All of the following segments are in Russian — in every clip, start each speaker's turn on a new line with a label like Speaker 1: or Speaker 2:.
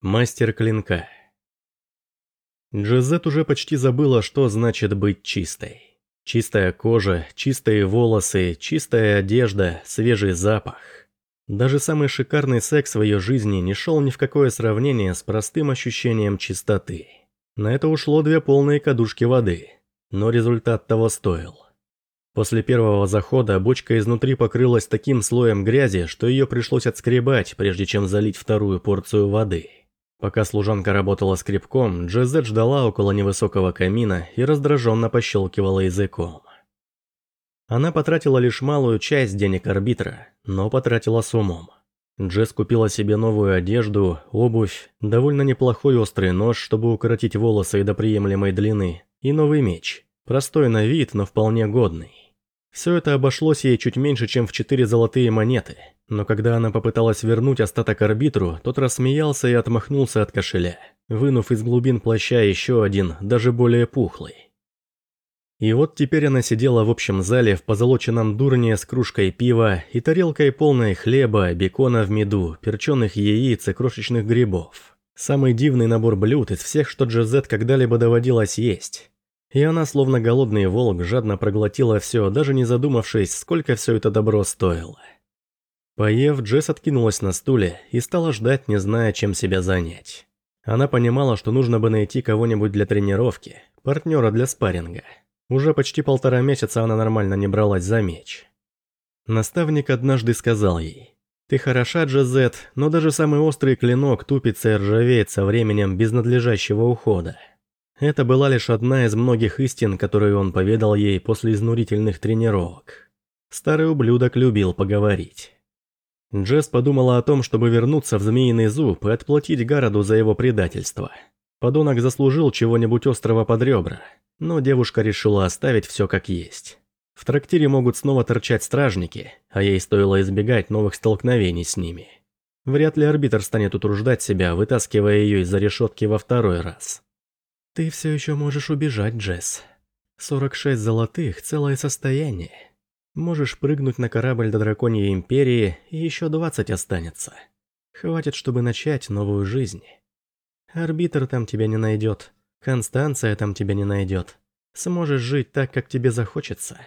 Speaker 1: Мастер клинка. Джезет уже почти забыла, что значит быть чистой. Чистая кожа, чистые волосы, чистая одежда, свежий запах. Даже самый шикарный секс в ее жизни не шел ни в какое сравнение с простым ощущением чистоты. На это ушло две полные кадушки воды, но результат того стоил. После первого захода бочка изнутри покрылась таким слоем грязи, что ее пришлось отскребать, прежде чем залить вторую порцию воды. Пока служанка работала скребком, Джезет ждала около невысокого камина и раздраженно пощелкивала языком. Она потратила лишь малую часть денег арбитра, но потратила с умом. Джесс купила себе новую одежду, обувь, довольно неплохой острый нож, чтобы укоротить волосы до приемлемой длины, и новый меч, простой на вид, но вполне годный. Все это обошлось ей чуть меньше, чем в четыре золотые монеты, но когда она попыталась вернуть остаток арбитру, тот рассмеялся и отмахнулся от кошеля, вынув из глубин плаща еще один, даже более пухлый. И вот теперь она сидела в общем зале в позолоченном дурне с кружкой пива и тарелкой полной хлеба, бекона в меду, перченых яиц и крошечных грибов. Самый дивный набор блюд из всех, что Джезет когда-либо доводилось есть. И она, словно голодный волк, жадно проглотила все, даже не задумавшись, сколько все это добро стоило. Поев, Джесс откинулась на стуле и стала ждать, не зная, чем себя занять. Она понимала, что нужно бы найти кого-нибудь для тренировки, партнера для спарринга. Уже почти полтора месяца она нормально не бралась за меч. Наставник однажды сказал ей, «Ты хороша, Джезет, но даже самый острый клинок тупится и ржавеет со временем без надлежащего ухода». Это была лишь одна из многих истин, которые он поведал ей после изнурительных тренировок. Старый ублюдок любил поговорить. Джесс подумала о том, чтобы вернуться в Змеиный зуб и отплатить Гароду за его предательство. Подонок заслужил чего-нибудь острого под ребра, но девушка решила оставить все как есть. В трактире могут снова торчать стражники, а ей стоило избегать новых столкновений с ними. Вряд ли арбитр станет утруждать себя, вытаскивая ее из-за решетки во второй раз. Ты все еще можешь убежать, Джесс. 46 золотых – целое состояние. Можешь прыгнуть на корабль до Драконьей Империи, и еще 20 останется. Хватит, чтобы начать новую жизнь. Арбитр там тебя не найдет. Констанция там тебя не найдет. Сможешь жить так, как тебе захочется.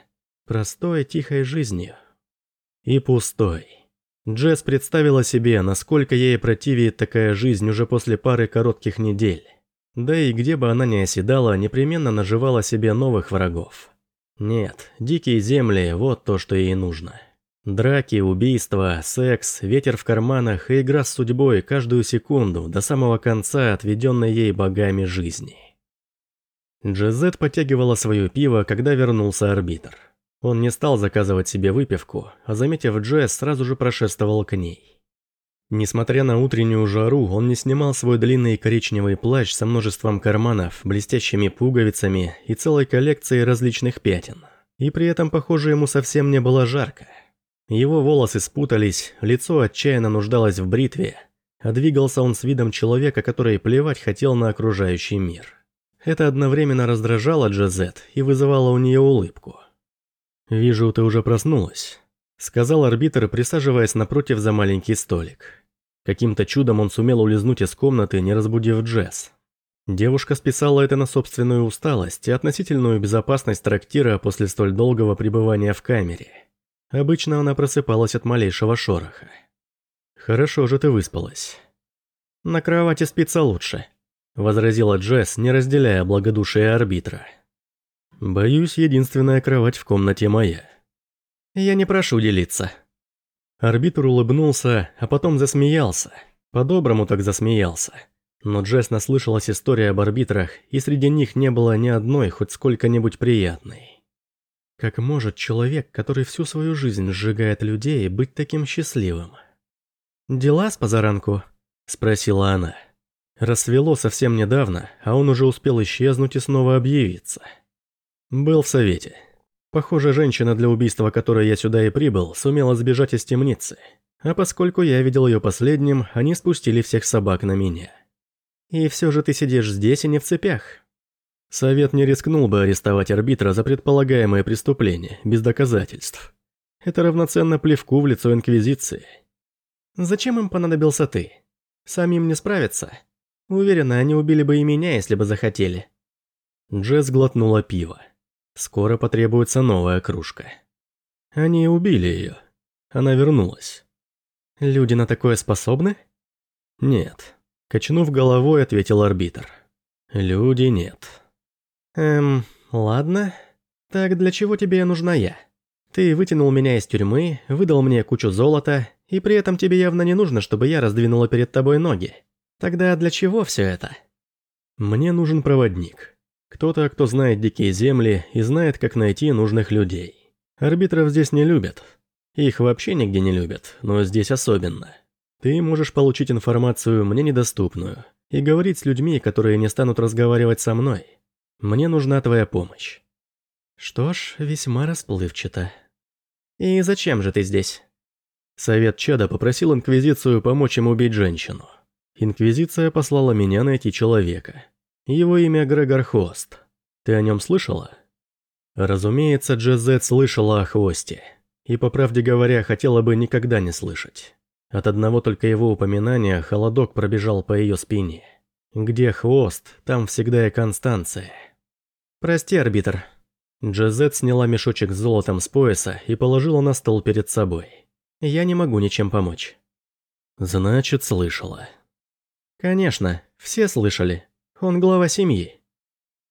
Speaker 1: Простой, тихой жизнью. И пустой. Джесс представила себе, насколько ей противит такая жизнь уже после пары коротких недель. Да и где бы она ни оседала, непременно наживала себе новых врагов. Нет, дикие земли – вот то, что ей нужно. Драки, убийства, секс, ветер в карманах и игра с судьбой каждую секунду до самого конца отведенной ей богами жизни. Джезет потягивала свое пиво, когда вернулся арбитр. Он не стал заказывать себе выпивку, а заметив Джесс, сразу же прошествовал к ней. Несмотря на утреннюю жару, он не снимал свой длинный коричневый плащ со множеством карманов, блестящими пуговицами и целой коллекцией различных пятен. И при этом, похоже, ему совсем не было жарко. Его волосы спутались, лицо отчаянно нуждалось в бритве, а двигался он с видом человека, который плевать хотел на окружающий мир. Это одновременно раздражало Джазет и вызывало у нее улыбку. «Вижу, ты уже проснулась», — сказал арбитр, присаживаясь напротив за маленький столик. Каким-то чудом он сумел улизнуть из комнаты, не разбудив Джесс. Девушка списала это на собственную усталость и относительную безопасность трактира после столь долгого пребывания в камере. Обычно она просыпалась от малейшего шороха. «Хорошо же ты выспалась». «На кровати спится лучше», — возразила Джесс, не разделяя благодушие арбитра. «Боюсь, единственная кровать в комнате моя». «Я не прошу делиться», Арбитр улыбнулся, а потом засмеялся. По-доброму так засмеялся. Но Джесс наслышалась история об арбитрах, и среди них не было ни одной хоть сколько-нибудь приятной. Как может человек, который всю свою жизнь сжигает людей, быть таким счастливым? «Дела с позаранку?» – спросила она. Рассвело совсем недавно, а он уже успел исчезнуть и снова объявиться. Был в совете. Похоже, женщина, для убийства которой я сюда и прибыл, сумела сбежать из темницы. А поскольку я видел ее последним, они спустили всех собак на меня. И все же ты сидишь здесь и не в цепях. Совет не рискнул бы арестовать арбитра за предполагаемое преступление, без доказательств. Это равноценно плевку в лицо Инквизиции. Зачем им понадобился ты? Самим не справиться. Уверена, они убили бы и меня, если бы захотели. Джесс глотнула пиво. Скоро потребуется новая кружка. Они убили ее. Она вернулась. Люди на такое способны? Нет. Качнув головой, ответил арбитр. Люди нет. Эм, ладно. Так для чего тебе нужна я? Ты вытянул меня из тюрьмы, выдал мне кучу золота, и при этом тебе явно не нужно, чтобы я раздвинула перед тобой ноги. Тогда для чего все это? Мне нужен проводник. Кто-то, кто знает дикие земли и знает, как найти нужных людей. Арбитров здесь не любят. Их вообще нигде не любят, но здесь особенно. Ты можешь получить информацию мне недоступную и говорить с людьми, которые не станут разговаривать со мной. Мне нужна твоя помощь. Что ж, весьма расплывчато. И зачем же ты здесь? Совет Чада попросил Инквизицию помочь ему убить женщину. Инквизиция послала меня найти человека. Его имя Грегор Хост. Ты о нем слышала? Разумеется, Джезет слышала о Хвосте. И, по правде говоря, хотела бы никогда не слышать. От одного только его упоминания холодок пробежал по ее спине. Где хвост, там всегда и Констанция. «Прости, арбитр». Джезет сняла мешочек с золотом с пояса и положила на стол перед собой. Я не могу ничем помочь». «Значит, слышала». «Конечно, все слышали. Он глава семьи».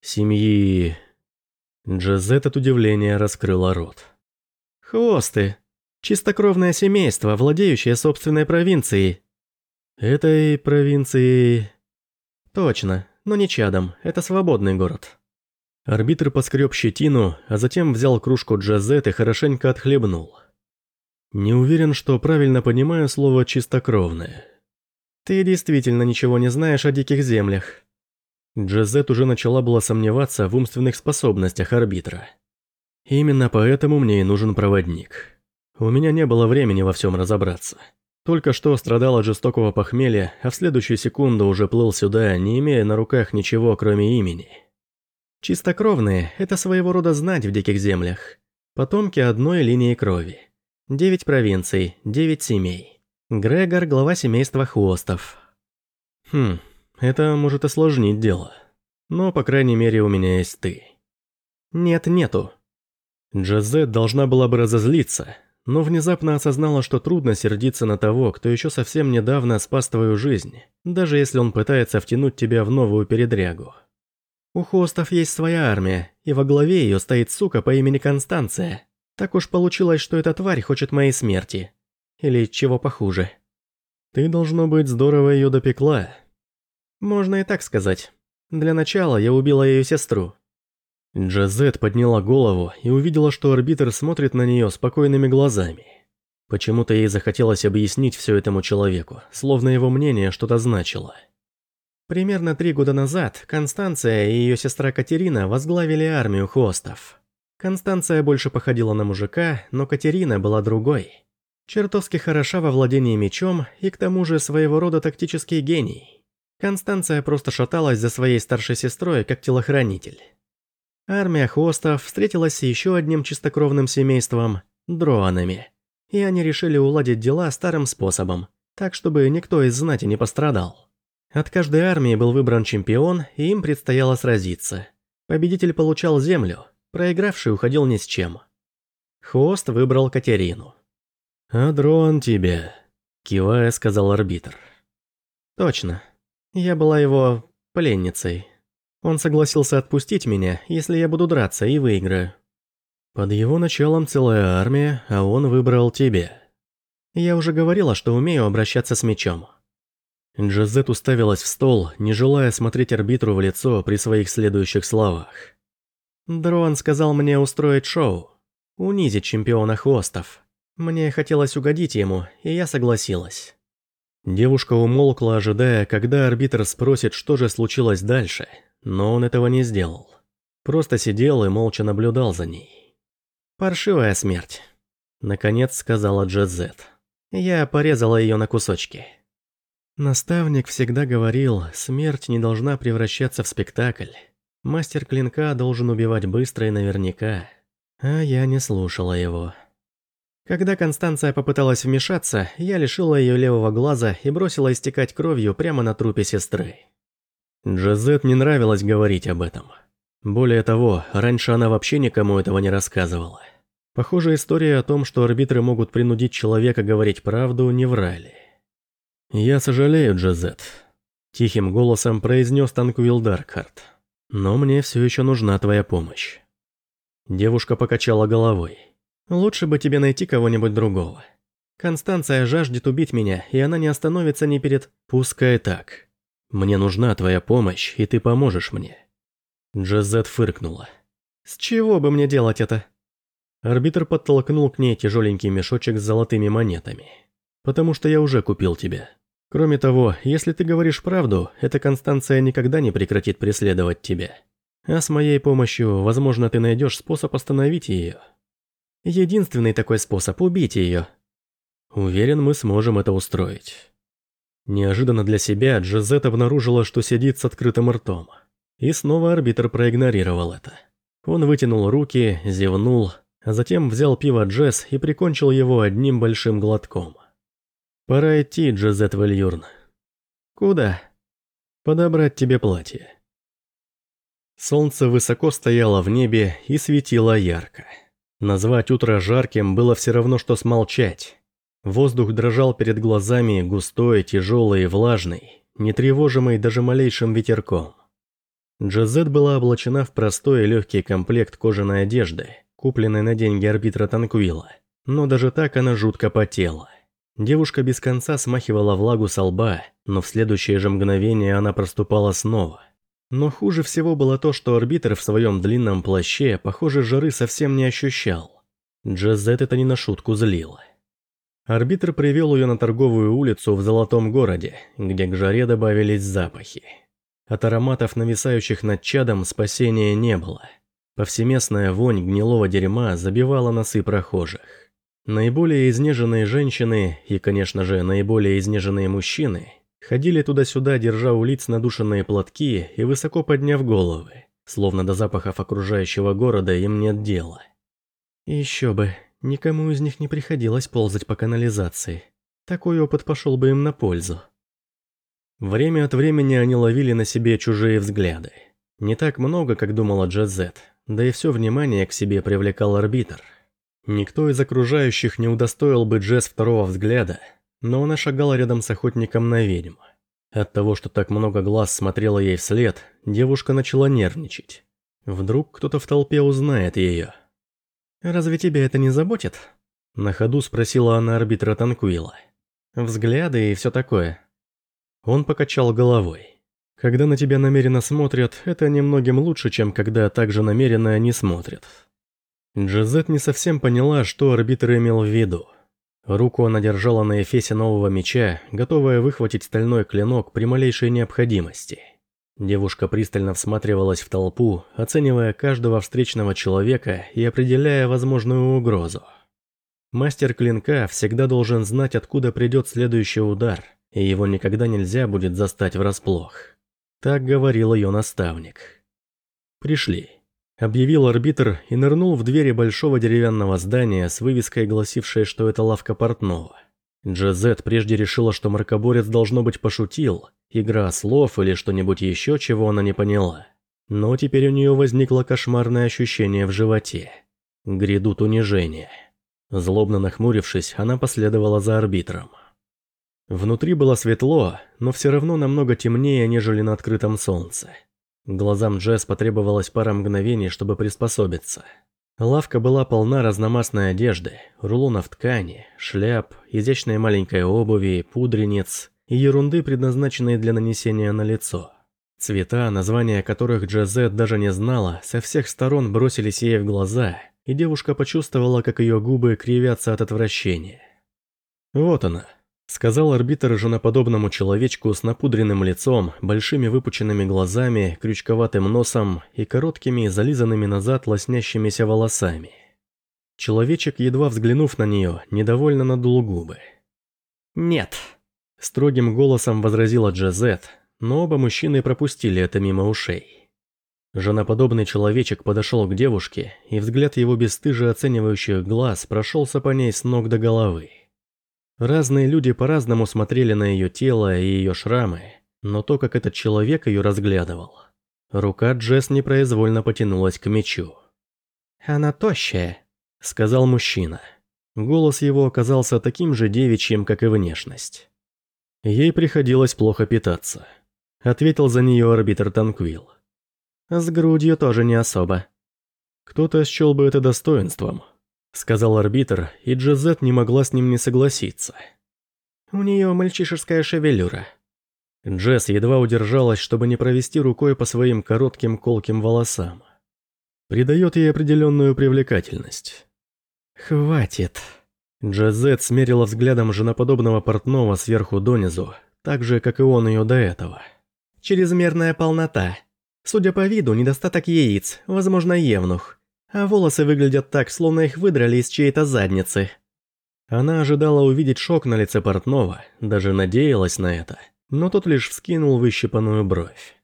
Speaker 1: «Семьи...» Джазет от удивления раскрыла рот. «Хвосты. Чистокровное семейство, владеющее собственной провинцией». «Этой провинцией...» «Точно, но не чадом, это свободный город». Арбитр поскреб щетину, а затем взял кружку Джазет и хорошенько отхлебнул. Не уверен, что правильно понимаю слово «чистокровное». Ты действительно ничего не знаешь о диких землях. Джезет уже начала было сомневаться в умственных способностях арбитра. Именно поэтому мне и нужен проводник. У меня не было времени во всем разобраться. Только что страдал от жестокого похмелья, а в следующую секунду уже плыл сюда, не имея на руках ничего, кроме имени. Чистокровные – это своего рода знать в диких землях. Потомки одной линии крови. Девять провинций, девять семей. Грегор – глава семейства Хвостов. Хм, это может осложнить дело. Но, по крайней мере, у меня есть ты. Нет, нету. Джазет должна была бы разозлиться, но внезапно осознала, что трудно сердиться на того, кто еще совсем недавно спас твою жизнь, даже если он пытается втянуть тебя в новую передрягу. У Хвостов есть своя армия, и во главе ее стоит сука по имени Констанция. Так уж получилось, что эта тварь хочет моей смерти. Или чего похуже. Ты, должно быть, здорово ее допекла. Можно и так сказать. Для начала я убила ее сестру. Джазет подняла голову и увидела, что арбитр смотрит на нее спокойными глазами. Почему-то ей захотелось объяснить все этому человеку, словно его мнение что-то значило. Примерно три года назад Констанция и ее сестра Катерина возглавили армию хвостов. Констанция больше походила на мужика, но Катерина была другой. Чертовски хороша во владении мечом и к тому же своего рода тактический гений. Констанция просто шаталась за своей старшей сестрой, как телохранитель. Армия хвостов встретилась с еще одним чистокровным семейством – дроанами. И они решили уладить дела старым способом, так чтобы никто из знати не пострадал. От каждой армии был выбран чемпион, и им предстояло сразиться. Победитель получал землю, Проигравший уходил ни с чем. Хвост выбрал Катерину. «А дрон тебе», – кивая, сказал арбитр. «Точно. Я была его пленницей. Он согласился отпустить меня, если я буду драться и выиграю. Под его началом целая армия, а он выбрал тебя. Я уже говорила, что умею обращаться с мечом». Джазет уставилась в стол, не желая смотреть арбитру в лицо при своих следующих словах. Дрон сказал мне устроить шоу, унизить чемпиона хвостов. Мне хотелось угодить ему, и я согласилась. Девушка умолкла, ожидая, когда арбитр спросит, что же случилось дальше, но он этого не сделал. Просто сидел и молча наблюдал за ней. «Паршивая смерть», — наконец сказала Джезет. Я порезала ее на кусочки. Наставник всегда говорил, смерть не должна превращаться в спектакль. Мастер клинка должен убивать быстро и наверняка. А я не слушала его. Когда Констанция попыталась вмешаться, я лишила ее левого глаза и бросила истекать кровью прямо на трупе сестры. Джазет не нравилось говорить об этом. Более того, раньше она вообще никому этого не рассказывала. Похоже, история о том, что арбитры могут принудить человека говорить правду, не врали. «Я сожалею, Джазет», – тихим голосом произнес Танквилл Даркхарт. «Но мне все еще нужна твоя помощь». Девушка покачала головой. «Лучше бы тебе найти кого-нибудь другого. Констанция жаждет убить меня, и она не остановится ни перед... Пускай так. Мне нужна твоя помощь, и ты поможешь мне». Джазет фыркнула. «С чего бы мне делать это?» Арбитр подтолкнул к ней тяжеленький мешочек с золотыми монетами. «Потому что я уже купил тебя. Кроме того, если ты говоришь правду, эта Констанция никогда не прекратит преследовать тебя. А с моей помощью, возможно, ты найдешь способ остановить ее. Единственный такой способ – убить ее. Уверен, мы сможем это устроить». Неожиданно для себя Джозет обнаружила, что сидит с открытым ртом. И снова арбитр проигнорировал это. Он вытянул руки, зевнул, а затем взял пиво Джесс и прикончил его одним большим глотком. «Пора идти, Джозет Вальюрн». «Куда?» «Подобрать тебе платье». Солнце высоко стояло в небе и светило ярко. Назвать утро жарким было все равно, что смолчать. Воздух дрожал перед глазами, густой, тяжелый и влажный, не тревожимый даже малейшим ветерком. Джазет была облачена в простой и легкий комплект кожаной одежды, купленной на деньги арбитра Танквила. Но даже так она жутко потела. Девушка без конца смахивала влагу со лба, но в следующее же мгновение она проступала снова. Но хуже всего было то, что арбитр в своем длинном плаще, похоже, жары совсем не ощущал. Джазет это не на шутку злило. Арбитр привел ее на торговую улицу в Золотом городе, где к жаре добавились запахи. От ароматов, нависающих над чадом, спасения не было. Повсеместная вонь гнилого дерьма забивала носы прохожих. Наиболее изнеженные женщины и, конечно же, наиболее изнеженные мужчины ходили туда-сюда, держа у лиц надушенные платки и высоко подняв головы, словно до запахов окружающего города им нет дела. Еще бы, никому из них не приходилось ползать по канализации. Такой опыт пошел бы им на пользу. Время от времени они ловили на себе чужие взгляды. Не так много, как думала Джазет, да и все внимание к себе привлекал арбитр. Никто из окружающих не удостоил бы Джесс второго взгляда, но она шагала рядом с охотником на ведьм. От того, что так много глаз смотрело ей вслед, девушка начала нервничать. Вдруг кто-то в толпе узнает ее. «Разве тебя это не заботит?» На ходу спросила она арбитра Танкуила. «Взгляды и все такое». Он покачал головой. Когда на тебя намеренно смотрят, это немногим лучше, чем когда также намеренно не смотрят. Джазет не совсем поняла, что арбитр имел в виду. Руку она держала на эфесе нового меча, готовая выхватить стальной клинок при малейшей необходимости. Девушка пристально всматривалась в толпу, оценивая каждого встречного человека и определяя возможную угрозу. Мастер клинка всегда должен знать, откуда придет следующий удар – и его никогда нельзя будет застать врасплох. Так говорил ее наставник. «Пришли», — объявил арбитр и нырнул в двери большого деревянного здания с вывеской, гласившей, что это лавка портного. Джазет прежде решила, что мракоборец должно быть пошутил, игра слов или что-нибудь еще, чего она не поняла. Но теперь у нее возникло кошмарное ощущение в животе. Грядут унижения. Злобно нахмурившись, она последовала за арбитром. Внутри было светло, но все равно намного темнее, нежели на открытом солнце. Глазам Джесс потребовалось пара мгновений, чтобы приспособиться. Лавка была полна разномастной одежды, рулонов ткани, шляп, изящной маленькой обуви, пудрениц и ерунды, предназначенной для нанесения на лицо. Цвета, названия которых Джазет даже не знала, со всех сторон бросились ей в глаза, и девушка почувствовала, как ее губы кривятся от отвращения. Вот она, Сказал арбитр женоподобному человечку с напудренным лицом, большими выпученными глазами, крючковатым носом и короткими, зализанными назад лоснящимися волосами. Человечек, едва взглянув на нее, недовольно надул губы. «Нет», – строгим голосом возразила Джазет, но оба мужчины пропустили это мимо ушей. Женоподобный человечек подошел к девушке, и взгляд его бесстыже оценивающих глаз прошелся по ней с ног до головы. Разные люди по-разному смотрели на ее тело и ее шрамы, но то, как этот человек ее разглядывал. Рука Джесс непроизвольно потянулась к мечу. «Она тощая», — сказал мужчина. Голос его оказался таким же девичьим, как и внешность. Ей приходилось плохо питаться. Ответил за нее арбитр Танквилл. С грудью тоже не особо. Кто-то счел бы это достоинством, сказал арбитр, и Джазет не могла с ним не согласиться. У нее мальчишеская шевелюра. Джесс едва удержалась, чтобы не провести рукой по своим коротким колким волосам. Придает ей определенную привлекательность. «Хватит». Джазет смерила взглядом женоподобного портного сверху донизу, так же, как и он ее до этого. «Чрезмерная полнота. Судя по виду, недостаток яиц, возможно, евнух. А волосы выглядят так, словно их выдрали из чьей-то задницы». Она ожидала увидеть шок на лице портного, даже надеялась на это, но тот лишь вскинул выщипанную бровь.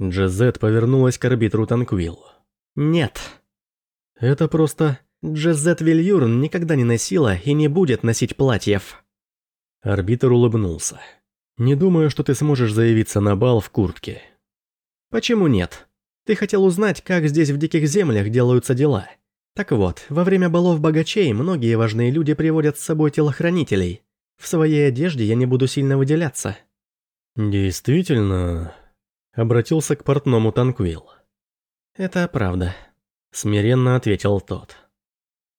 Speaker 1: Джазет повернулась к арбитру Танквиллу. «Нет». «Это просто Джезет Вильюрн никогда не носила и не будет носить платьев». Арбитр улыбнулся. «Не думаю, что ты сможешь заявиться на бал в куртке». «Почему нет? Ты хотел узнать, как здесь в диких землях делаются дела. Так вот, во время балов богачей многие важные люди приводят с собой телохранителей. В своей одежде я не буду сильно выделяться». «Действительно...» Обратился к портному Танквилл. «Это правда», — смиренно ответил тот.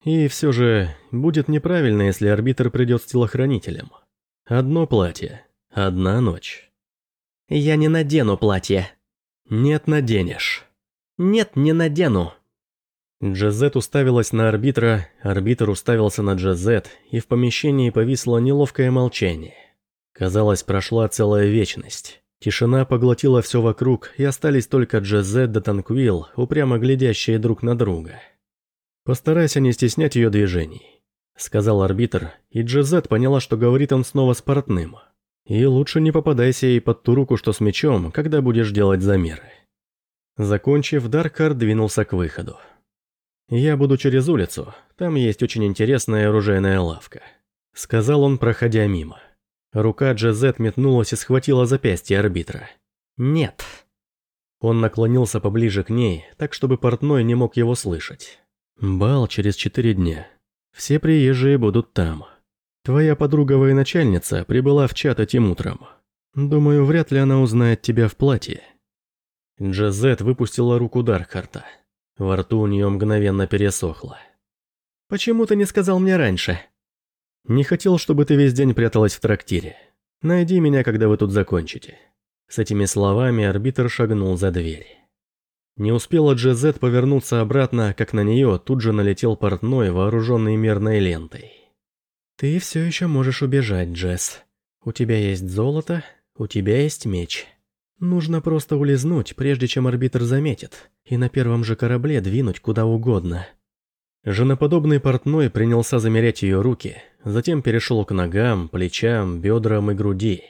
Speaker 1: И все же, будет неправильно, если арбитр придет с телохранителем. Одно платье, одна ночь. Я не надену платье. Нет, наденешь. Нет, не надену. Джазет уставилась на арбитра, арбитр уставился на Джазет, и в помещении повисло неловкое молчание. Казалось, прошла целая вечность. Тишина поглотила все вокруг, и остались только Джазет да Танквилл, упрямо глядящие друг на друга. «Постарайся не стеснять ее движений», — сказал арбитр, и Джезет поняла, что говорит он снова с портным. «И лучше не попадайся ей под ту руку, что с мечом, когда будешь делать замеры». Закончив, Даркар двинулся к выходу. «Я буду через улицу, там есть очень интересная оружейная лавка», — сказал он, проходя мимо. Рука Джезет метнулась и схватила запястье арбитра. «Нет». Он наклонился поближе к ней, так чтобы портной не мог его слышать. Бал через четыре дня. Все приезжие будут там. Твоя подруга военачальница прибыла в чат этим утром. Думаю, вряд ли она узнает тебя в платье. Джазет выпустила руку Даркхарта. Во рту у нее мгновенно пересохло. «Почему ты не сказал мне раньше?» «Не хотел, чтобы ты весь день пряталась в трактире. Найди меня, когда вы тут закончите». С этими словами арбитр шагнул за дверь. Не успела Джезет повернуться обратно, как на нее тут же налетел портной, вооруженный мерной лентой. «Ты все еще можешь убежать, Джесс. У тебя есть золото, у тебя есть меч. Нужно просто улизнуть, прежде чем арбитр заметит, и на первом же корабле двинуть куда угодно». Женоподобный портной принялся замерять ее руки, затем перешел к ногам, плечам, бедрам и груди.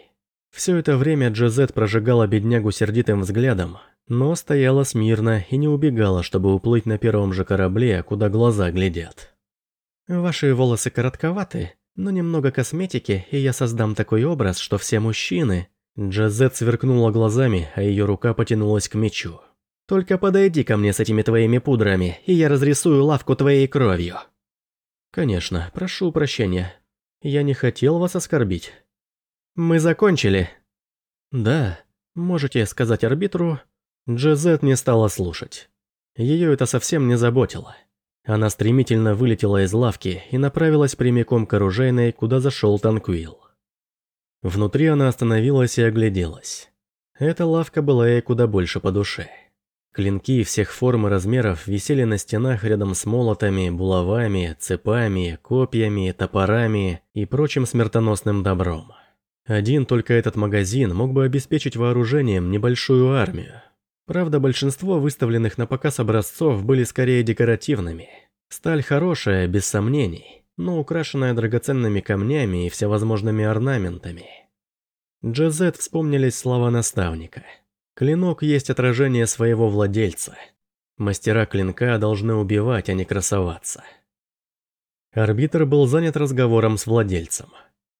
Speaker 1: Все это время Джезет прожигала беднягу сердитым взглядом, но стояла смирно и не убегала, чтобы уплыть на первом же корабле, куда глаза глядят. «Ваши волосы коротковаты, но немного косметики, и я создам такой образ, что все мужчины...» Джазет сверкнула глазами, а ее рука потянулась к мечу. «Только подойди ко мне с этими твоими пудрами, и я разрисую лавку твоей кровью». «Конечно, прошу прощения. Я не хотел вас оскорбить». «Мы закончили?» «Да, можете сказать арбитру, Джезет не стала слушать. Ее это совсем не заботило. Она стремительно вылетела из лавки и направилась прямиком к оружейной, куда зашел Танквилл. Внутри она остановилась и огляделась. Эта лавка была ей куда больше по душе. Клинки всех форм и размеров висели на стенах рядом с молотами, булавами, цепами, копьями, топорами и прочим смертоносным добром. Один только этот магазин мог бы обеспечить вооружением небольшую армию. Правда, большинство выставленных на показ образцов были скорее декоративными. Сталь хорошая, без сомнений, но украшенная драгоценными камнями и всевозможными орнаментами. Джазет вспомнились слова наставника. Клинок есть отражение своего владельца. Мастера клинка должны убивать, а не красоваться. Арбитр был занят разговором с владельцем.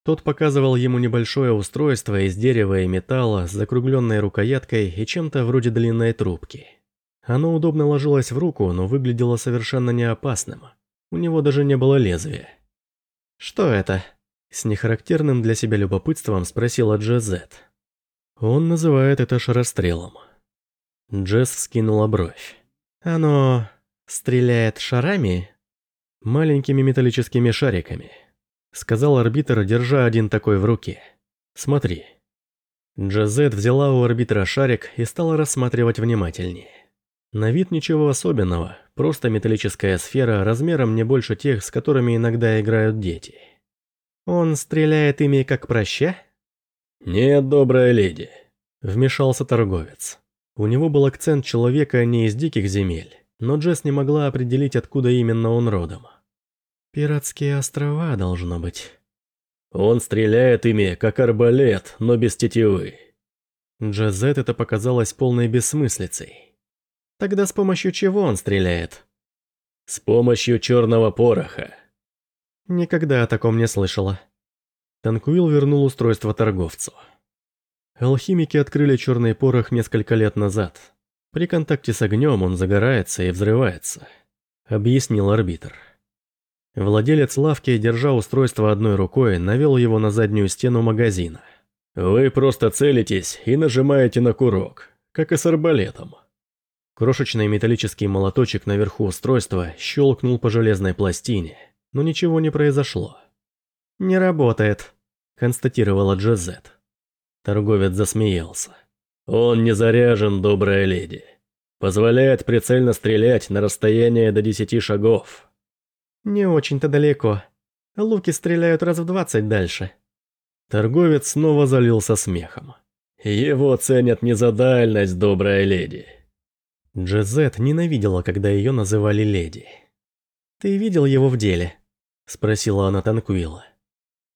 Speaker 1: Тот показывал ему небольшое устройство из дерева и металла с закругленной рукояткой и чем-то вроде длинной трубки. Оно удобно ложилось в руку, но выглядело совершенно не опасным. У него даже не было лезвия. «Что это?» С нехарактерным для себя любопытством спросила Джезет. Он называет это шарострелом. Джесс вскинула бровь. «Оно стреляет шарами?» «Маленькими металлическими шариками», — сказал арбитр, держа один такой в руке. «Смотри». Джазет взяла у арбитра шарик и стала рассматривать внимательнее. На вид ничего особенного, просто металлическая сфера размером не больше тех, с которыми иногда играют дети. «Он стреляет ими как проща?»
Speaker 2: «Нет, добрая леди», — вмешался торговец.
Speaker 1: У него был акцент человека не из диких земель, но Джесс не могла определить, откуда именно он родом. «Пиратские острова, должно быть».
Speaker 2: «Он стреляет ими, как арбалет, но без тетивы».
Speaker 1: Джазет это показалось полной бессмыслицей. Тогда с помощью чего он стреляет?
Speaker 2: С помощью черного пороха.
Speaker 1: Никогда о таком не слышала. Танкуил вернул устройство торговцу. Алхимики открыли черный порох несколько лет назад. При контакте с огнем он загорается и взрывается, объяснил арбитр. Владелец лавки, держа устройство одной рукой, навел его на заднюю стену магазина.
Speaker 2: «Вы просто целитесь и нажимаете на курок, как и с арбалетом.
Speaker 1: Крошечный металлический молоточек наверху устройства щелкнул по железной пластине, но ничего не произошло. «Не работает», – констатировала Джозет.
Speaker 2: Торговец засмеялся. «Он не заряжен, добрая леди. Позволяет прицельно стрелять на расстояние до десяти шагов».
Speaker 1: «Не очень-то далеко. Луки стреляют раз в двадцать дальше».
Speaker 2: Торговец снова залился смехом. «Его ценят не за дальность, добрая леди».
Speaker 1: Джезет ненавидела, когда ее называли леди. «Ты видел его в деле?» – спросила она Танкуила.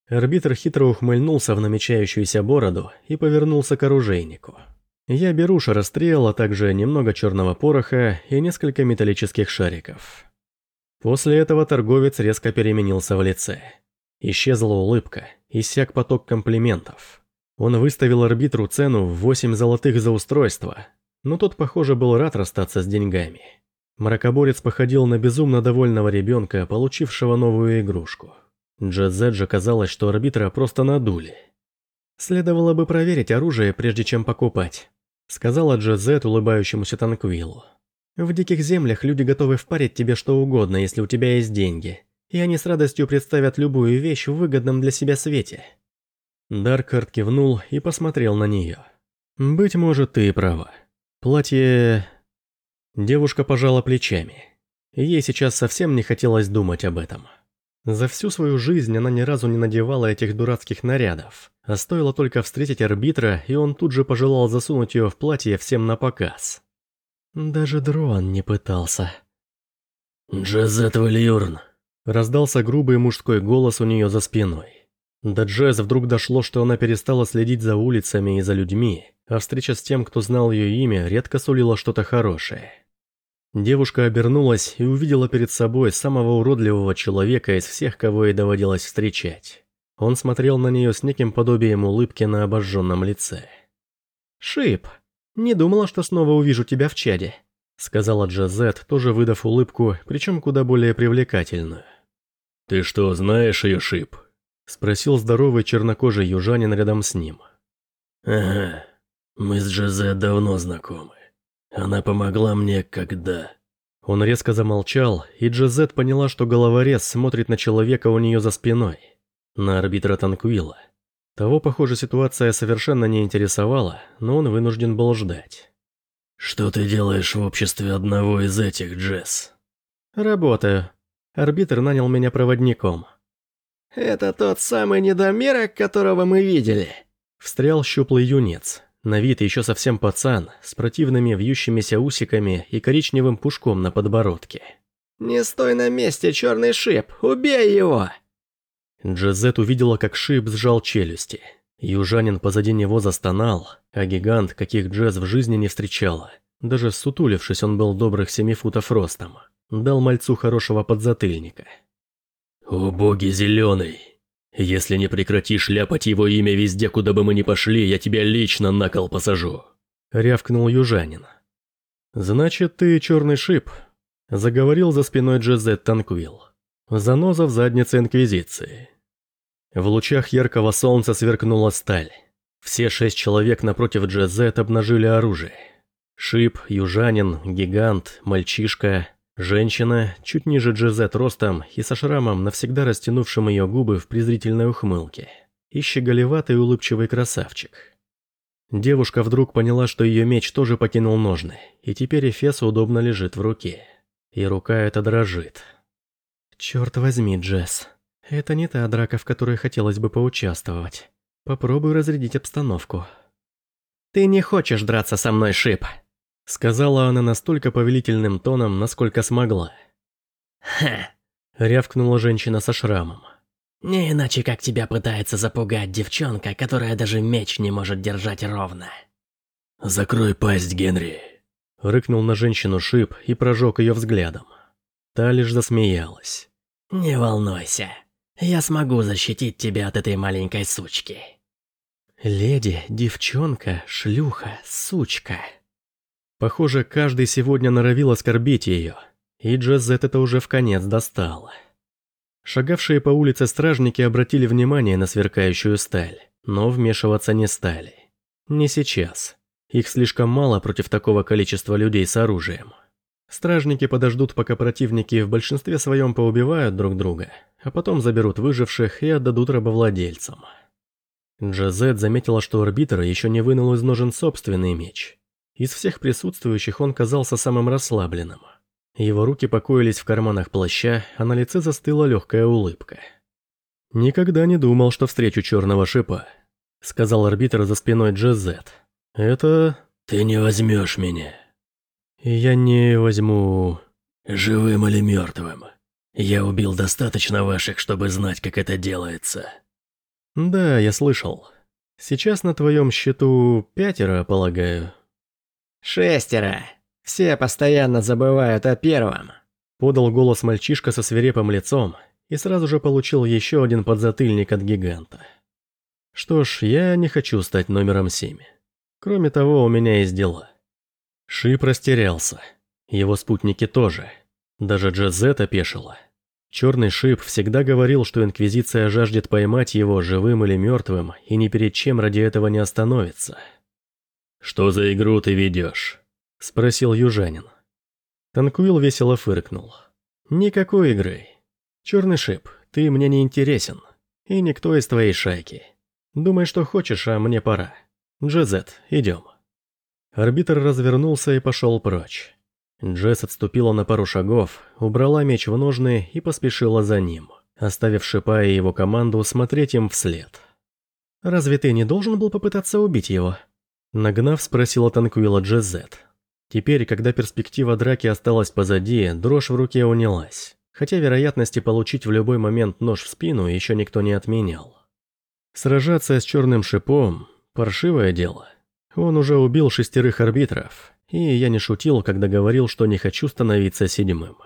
Speaker 1: Арбитр хитро ухмыльнулся в намечающуюся бороду и повернулся к оружейнику. «Я беру шарострел, а также немного черного пороха и несколько металлических шариков». После этого торговец резко переменился в лице. Исчезла улыбка, иссяк поток комплиментов. Он выставил арбитру цену в 8 золотых за устройство, но тот, похоже, был рад расстаться с деньгами. Мракоборец походил на безумно довольного ребенка, получившего новую игрушку. Джезет же казалось, что арбитра просто надули. «Следовало бы проверить оружие, прежде чем покупать», сказала Джезет улыбающемуся Танквилу. «В диких землях люди готовы впарить тебе что угодно, если у тебя есть деньги, и они с радостью представят любую вещь в выгодном для себя свете». Даркард кивнул и посмотрел на нее. «Быть может, ты и права. Платье... Девушка пожала плечами. Ей сейчас совсем не хотелось думать об этом. За всю свою жизнь она ни разу не надевала этих дурацких нарядов. А стоило только встретить арбитра, и он тут же пожелал засунуть ее в платье всем на показ. Даже дрон не пытался.
Speaker 2: «Джезет Вальюрн», —
Speaker 1: раздался грубый мужской голос у нее за спиной. До Джез вдруг дошло, что она перестала следить за улицами и за людьми, а встреча с тем, кто знал ее имя, редко сулила что-то хорошее. Девушка обернулась и увидела перед собой самого уродливого человека из всех, кого ей доводилось встречать. Он смотрел на нее с неким подобием улыбки на обожженном лице. «Шип, не думала, что снова увижу тебя в чаде», сказала Джазет, тоже выдав улыбку, причем куда более привлекательную.
Speaker 2: «Ты что, знаешь ее, Шип?»
Speaker 1: Спросил здоровый чернокожий южанин рядом с ним.
Speaker 2: «Ага, мы с Джозе давно знакомы. Она помогла мне, когда...»
Speaker 1: Он резко замолчал, и Джозет поняла, что головорез смотрит на человека у нее за спиной. На арбитра Танквила. Того, похоже, ситуация совершенно не интересовала, но он вынужден был ждать.
Speaker 2: «Что ты делаешь в обществе одного из этих, Джесс?»
Speaker 1: «Работаю. Арбитр нанял меня проводником».
Speaker 3: «Это тот самый недомерок, которого мы видели?»
Speaker 1: Встрял щуплый юнец, на вид еще совсем пацан, с противными вьющимися усиками и коричневым пушком на подбородке.
Speaker 3: «Не стой на месте, черный шип, убей его!»
Speaker 1: Джезет увидела, как шип сжал челюсти. Южанин позади него застонал, а гигант, каких Джесс в жизни не встречала. Даже сутулившись, он был добрых семи футов ростом. Дал мальцу хорошего подзатыльника.
Speaker 2: «О боги зеленый! Если не прекратишь ляпать его имя везде, куда бы мы ни пошли, я тебя лично на кол посажу!»
Speaker 1: Рявкнул южанин. «Значит, ты черный шип», — заговорил за спиной Джезет Танквилл. «Заноза в заднице Инквизиции». В лучах яркого солнца сверкнула сталь. Все шесть человек напротив Джезет обнажили оружие. Шип, южанин, гигант, мальчишка, женщина, чуть ниже Джезет ростом и со шрамом, навсегда растянувшим ее губы в презрительной ухмылке. И щеголеватый улыбчивый красавчик. Девушка вдруг поняла, что ее меч тоже покинул ножны, и теперь Эфес удобно лежит в руке. И рука эта дрожит. «Черт возьми, Джесс, это не та драка, в которой хотелось бы поучаствовать. Попробуй разрядить обстановку». «Ты не хочешь драться со мной, Шип», — сказала она настолько повелительным тоном, насколько смогла.
Speaker 4: «Ха!»
Speaker 1: — рявкнула женщина со шрамом.
Speaker 4: Не иначе как тебя пытается запугать девчонка, которая даже меч не может держать ровно.
Speaker 2: «Закрой пасть, Генри!»
Speaker 1: Рыкнул на женщину шип и прожег ее взглядом. Та лишь засмеялась.
Speaker 4: «Не волнуйся, я смогу защитить тебя от этой маленькой сучки».
Speaker 1: «Леди, девчонка, шлюха, сучка». Похоже, каждый сегодня норовил оскорбить ее, и Джазет это уже в конец достало. Шагавшие по улице стражники обратили внимание на сверкающую сталь, но вмешиваться не стали. Не сейчас. Их слишком мало против такого количества людей с оружием. Стражники подождут, пока противники в большинстве своем поубивают друг друга, а потом заберут выживших и отдадут рабовладельцам. Джазет заметила, что арбитр еще не вынул из ножен собственный меч. Из всех присутствующих он казался самым расслабленным – его руки покоились в карманах плаща, а на лице застыла легкая улыбка. «Никогда не думал, что встречу черного шипа», — сказал арбитр за спиной Джезет. «Это...»
Speaker 2: «Ты не возьмешь меня».
Speaker 1: «Я не возьму...»
Speaker 2: «Живым или мертвым. Я убил достаточно ваших, чтобы знать, как это делается».
Speaker 1: «Да, я слышал. Сейчас на твоем счету пятеро, полагаю».
Speaker 3: «Шестеро», все постоянно забывают о первом.
Speaker 1: Подал голос мальчишка со свирепым лицом и сразу же получил еще один подзатыльник от гиганта. Что ж, я не хочу стать номером семь. Кроме того, у меня есть дела. Шип растерялся. Его спутники тоже. Даже Джезет опешила. Черный Шип всегда говорил, что Инквизиция жаждет поймать его живым или мертвым, и ни перед чем ради этого не остановится.
Speaker 2: «Что за игру ты ведешь?»
Speaker 1: – спросил южанин. Танкуил весело фыркнул. «Никакой игры. Черный шип, ты мне не интересен. И никто из твоей шайки. Думай, что хочешь, а мне пора. Джезет, идем». Арбитр развернулся и пошел прочь. Джесс отступила на пару шагов, убрала меч в ножны и поспешила за ним, оставив Шипа и его команду смотреть им вслед. «Разве ты не должен был попытаться убить его?» Нагнав, спросила Танкуила Джезет. Теперь, когда перспектива драки осталась позади, дрожь в руке унялась. Хотя вероятности получить в любой момент нож в спину еще никто не отменял. Сражаться с черным шипом – паршивое дело. Он уже убил шестерых арбитров, и я не шутил, когда говорил, что не хочу становиться седьмым.